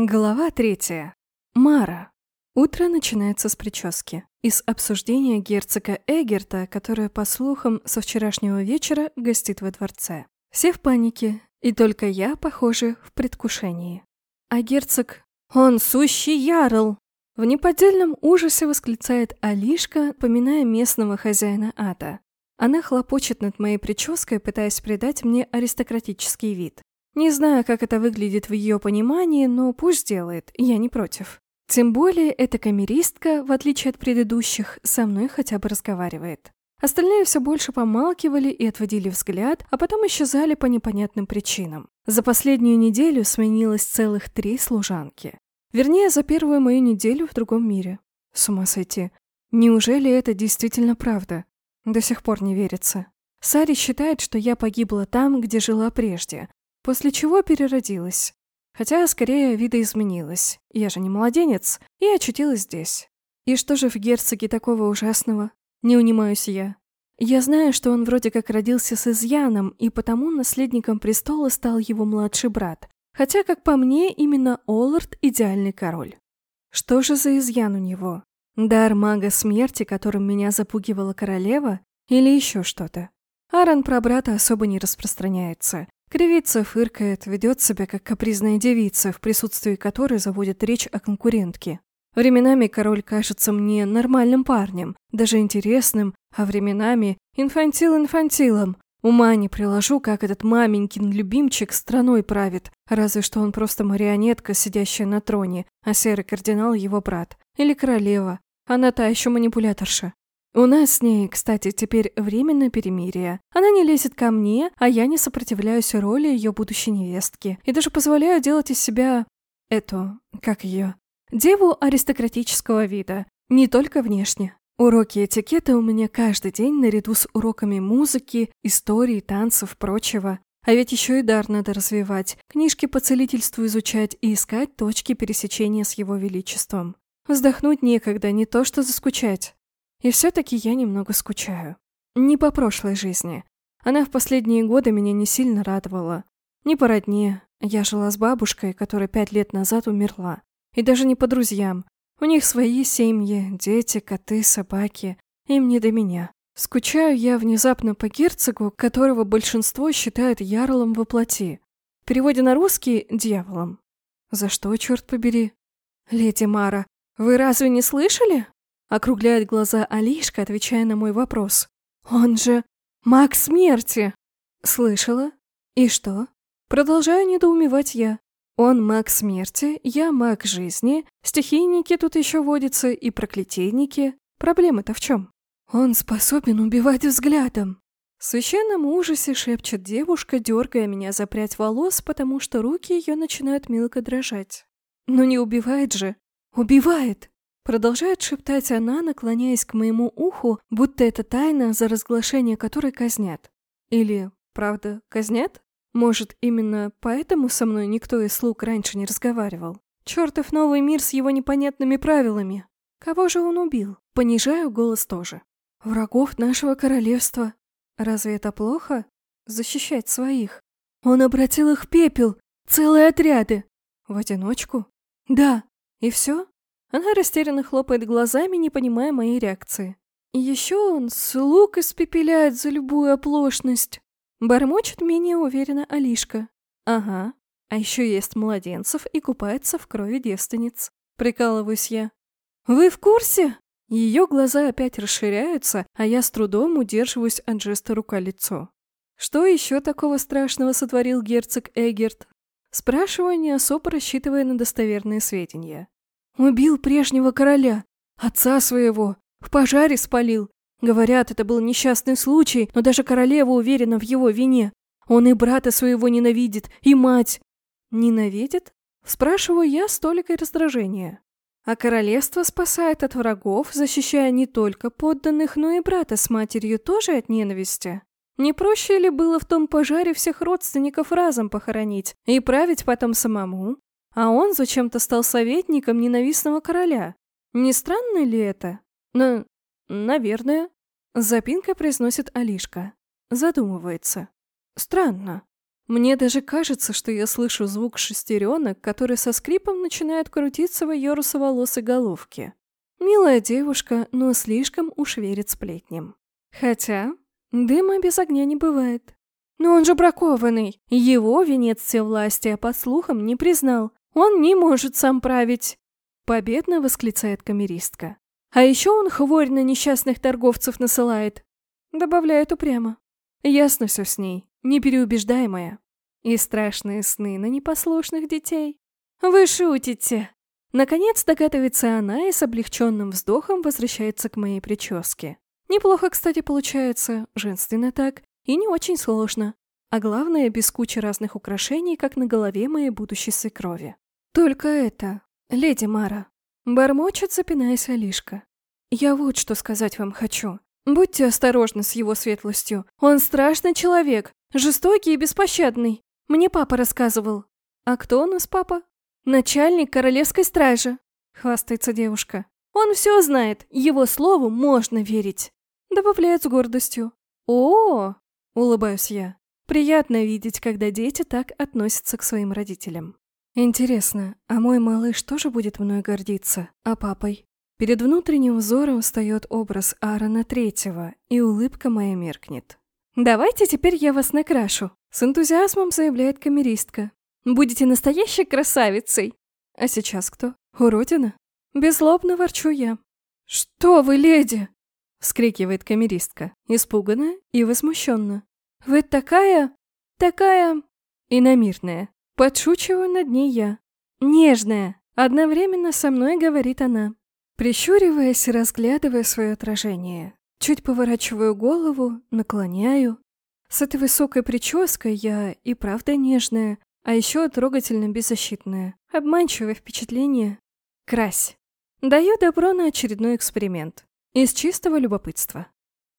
Глава третья. Мара. Утро начинается с прически. Из обсуждения герцога Эгерта, которое, по слухам, со вчерашнего вечера гостит во дворце. Все в панике, и только я, похоже, в предвкушении. А герцог... Он сущий ярл! В неподдельном ужасе восклицает Алишка, поминая местного хозяина ада. Она хлопочет над моей прической, пытаясь придать мне аристократический вид. Не знаю, как это выглядит в ее понимании, но пусть делает, я не против. Тем более эта камеристка, в отличие от предыдущих, со мной хотя бы разговаривает. Остальные все больше помалкивали и отводили взгляд, а потом исчезали по непонятным причинам. За последнюю неделю сменилось целых три служанки. Вернее, за первую мою неделю в другом мире. С ума сойти. Неужели это действительно правда? До сих пор не верится. Сари считает, что я погибла там, где жила прежде, После чего переродилась. Хотя, скорее, видоизменилась. Я же не младенец. И очутилась здесь. И что же в герцоге такого ужасного? Не унимаюсь я. Я знаю, что он вроде как родился с изъяном, и потому наследником престола стал его младший брат. Хотя, как по мне, именно Оллард – идеальный король. Что же за изъян у него? Дар мага смерти, которым меня запугивала королева? Или еще что-то? Аарон про брата особо не распространяется. Кривится, фыркает, ведет себя как капризная девица, в присутствии которой заводит речь о конкурентке. Временами король кажется мне нормальным парнем, даже интересным, а временами инфантил-инфантилом. Ума не приложу, как этот маменькин любимчик страной правит, разве что он просто марионетка, сидящая на троне, а серый кардинал его брат. Или королева. Она та еще манипуляторша. У нас с ней, кстати, теперь временное перемирие. Она не лезет ко мне, а я не сопротивляюсь роли ее будущей невестки. И даже позволяю делать из себя... эту... как ее... деву аристократического вида. Не только внешне. Уроки этикета у меня каждый день наряду с уроками музыки, истории, танцев, прочего. А ведь еще и дар надо развивать, книжки по целительству изучать и искать точки пересечения с его величеством. Вздохнуть некогда, не то что заскучать. И все-таки я немного скучаю. Не по прошлой жизни. Она в последние годы меня не сильно радовала. Не по родне. Я жила с бабушкой, которая пять лет назад умерла. И даже не по друзьям. У них свои семьи, дети, коты, собаки. Им не до меня. Скучаю я внезапно по герцогу, которого большинство считает ярлом во плоти. В переводе на русский – дьяволом. За что, черт побери? Леди Мара, вы разве не слышали? Округляет глаза Алишка, отвечая на мой вопрос. «Он же маг смерти!» «Слышала? И что?» Продолжаю недоумевать я. Он маг смерти, я маг жизни, стихийники тут еще водятся и проклятийники. Проблема-то в чем? Он способен убивать взглядом. В священном ужасе шепчет девушка, дергая меня за прядь волос, потому что руки ее начинают мелко дрожать. Но не убивает же. Убивает! Продолжает шептать она, наклоняясь к моему уху, будто это тайна, за разглашение которой казнят. Или, правда, казнят? Может, именно поэтому со мной никто из слуг раньше не разговаривал? Чертов новый мир с его непонятными правилами. Кого же он убил? Понижаю голос тоже. Врагов нашего королевства. Разве это плохо? Защищать своих. Он обратил их в пепел. Целые отряды. В одиночку? Да. И все? Она растерянно хлопает глазами, не понимая моей реакции. И еще он слуг испепеляет за любую оплошность. Бормочет менее уверенно Алишка. Ага. А еще есть младенцев и купается в крови девственниц. Прикалываюсь я. Вы в курсе? Ее глаза опять расширяются, а я с трудом удерживаюсь от жеста рука-лицо. Что еще такого страшного сотворил герцог Эгерт? Спрашиваю, не особо рассчитывая на достоверные сведения. Убил прежнего короля, отца своего, в пожаре спалил. Говорят, это был несчастный случай, но даже королева уверена в его вине. Он и брата своего ненавидит, и мать. Ненавидит? Спрашиваю я с толикой раздражения. А королевство спасает от врагов, защищая не только подданных, но и брата с матерью тоже от ненависти. Не проще ли было в том пожаре всех родственников разом похоронить и править потом самому? А он зачем-то стал советником ненавистного короля. Не странно ли это? Ну, наверное. Запинка произносит Алишка. Задумывается. Странно. Мне даже кажется, что я слышу звук шестеренок, который со скрипом начинает крутиться в ее русоволосой головке. Милая девушка, но слишком уж верит сплетням. Хотя дыма без огня не бывает. Но он же бракованный. Его венец власти, а по слухам, не признал. Он не может сам править. Победно восклицает камеристка. А еще он хворь на несчастных торговцев насылает. Добавляет упрямо. Ясно все с ней непереубеждаемая. И страшные сны на непослушных детей. Вы шутите. Наконец догадывается она и с облегченным вздохом возвращается к моей прическе. Неплохо, кстати, получается, женственно так, и не очень сложно. А главное, без кучи разных украшений, как на голове моей будущей свекрови. Только это, леди Мара. Бормочет, запинаясь Алишка. Я вот что сказать вам хочу. Будьте осторожны с его светлостью. Он страшный человек, Жестокий и беспощадный. Мне папа рассказывал. А кто у нас папа? Начальник королевской стражи. Хвастается девушка. Он все знает, его слову можно верить. Добавляет с гордостью. О, улыбаюсь я. Приятно видеть, когда дети так относятся к своим родителям. Интересно, а мой малыш тоже будет мной гордиться, а папой? Перед внутренним взором встает образ Аарона Третьего, и улыбка моя меркнет. «Давайте теперь я вас накрашу», — с энтузиазмом заявляет камеристка. «Будете настоящей красавицей!» «А сейчас кто? Уродина?» Безлобно ворчу я. «Что вы, леди?» — вскрикивает камеристка, испуганная и возмущенно. «Вы такая... такая...» иномирная. Подшучиваю над ней я. «Нежная!» — одновременно со мной говорит она, прищуриваясь и разглядывая свое отражение. Чуть поворачиваю голову, наклоняю. С этой высокой прической я и правда нежная, а еще трогательно беззащитная. Обманчивое впечатление. Крась. Даю добро на очередной эксперимент. Из чистого любопытства.